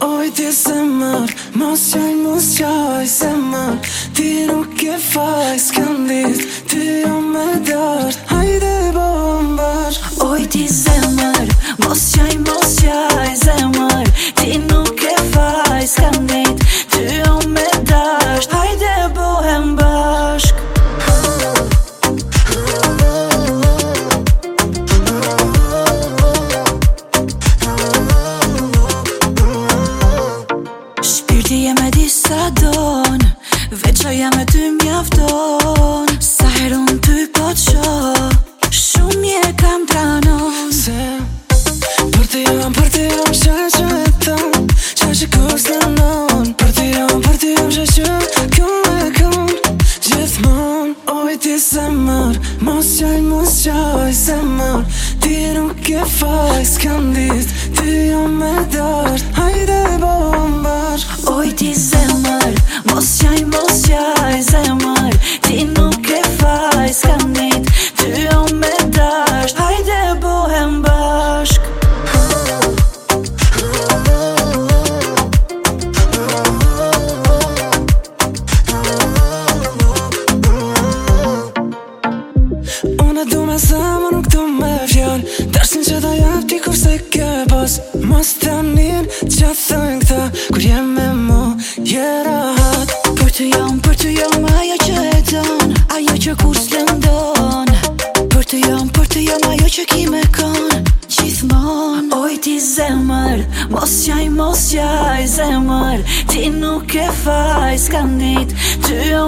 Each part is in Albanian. Oj ti se mërë, mos qaj, mos qaj se mërë Ti nuk e faj, s'kem dit, ti jo me dërë Hajde sa don Veqa ja ty mjafton Sa heron ty po të qo Shumë je kam pranon Se Për ty jam, për ty jam Qa që e ton Qa që kus në non Për ty jam, për ty jam Qa që kjo me kon Gjithmon Oj ti se mër Mos qaj, mos qaj Se mër Ti nuk e faj Skam dit Ti jam me doj më nuk të me vjen Dersin që da jep ti kur se ke pas Mos të anin që thënë këta Kur jem me mu jera hat Për të jam, për të jam ajo që e don Ajo që kur s'le Për të jam, për të jam ajo që ki me kon Gjithmon Oj ti zemër Mos jaj, mos jaj zemër Ti nuk e faj s'kandit Mos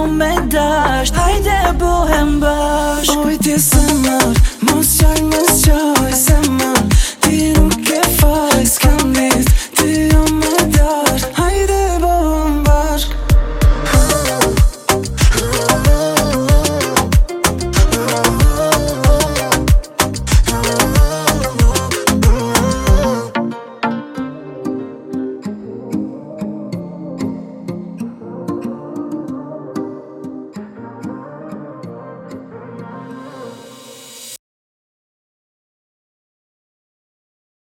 me dasht Hajde bohem bashk Oj ti se mërë Mos qaj, mos qaj